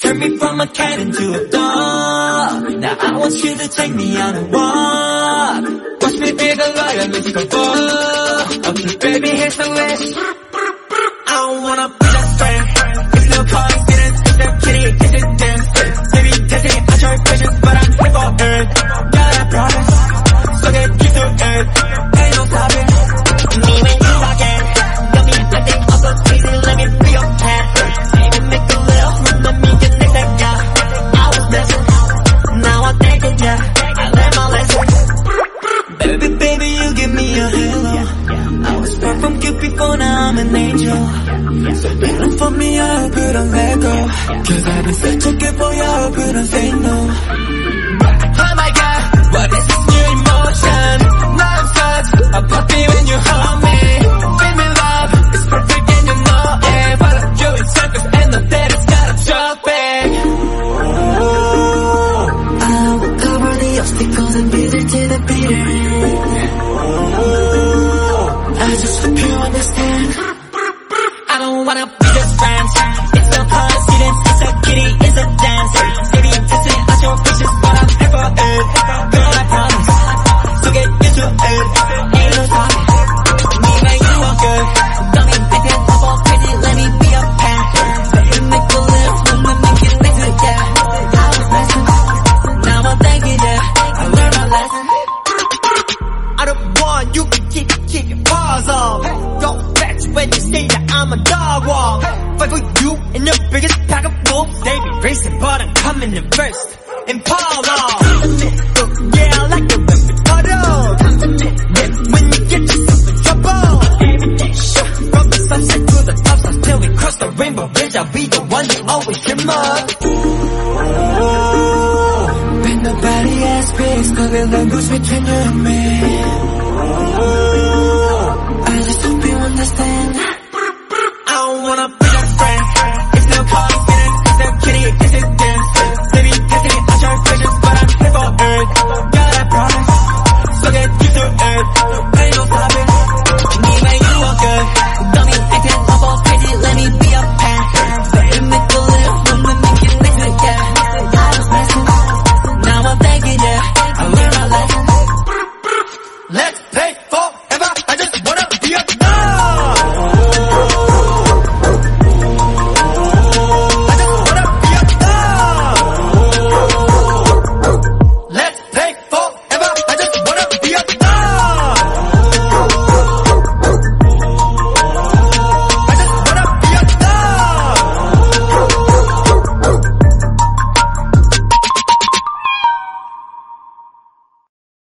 Turn me from a cat into a dog. Now I want you to take me on a walk. Watch me be the lion, mystical ball. Okay, baby, here's the wish. From before, now I'm an angel. So better for me up, but don't let go. Cause I've been searching for you, but don't say no. Oh my god, what is I just hope you understand. I don't wanna be just friends. I'm a dog walk. Fight for you in the biggest pack of wolves. They be racing, but I'm coming in first. Impala. Yeah, I like it when we cuddle. Yeah, when you get yourself in trouble. From the sunset to the top, so till we cross the rainbow bridge, I'll be the one you always dream of. When nobody else speaks, cause the language between you and me.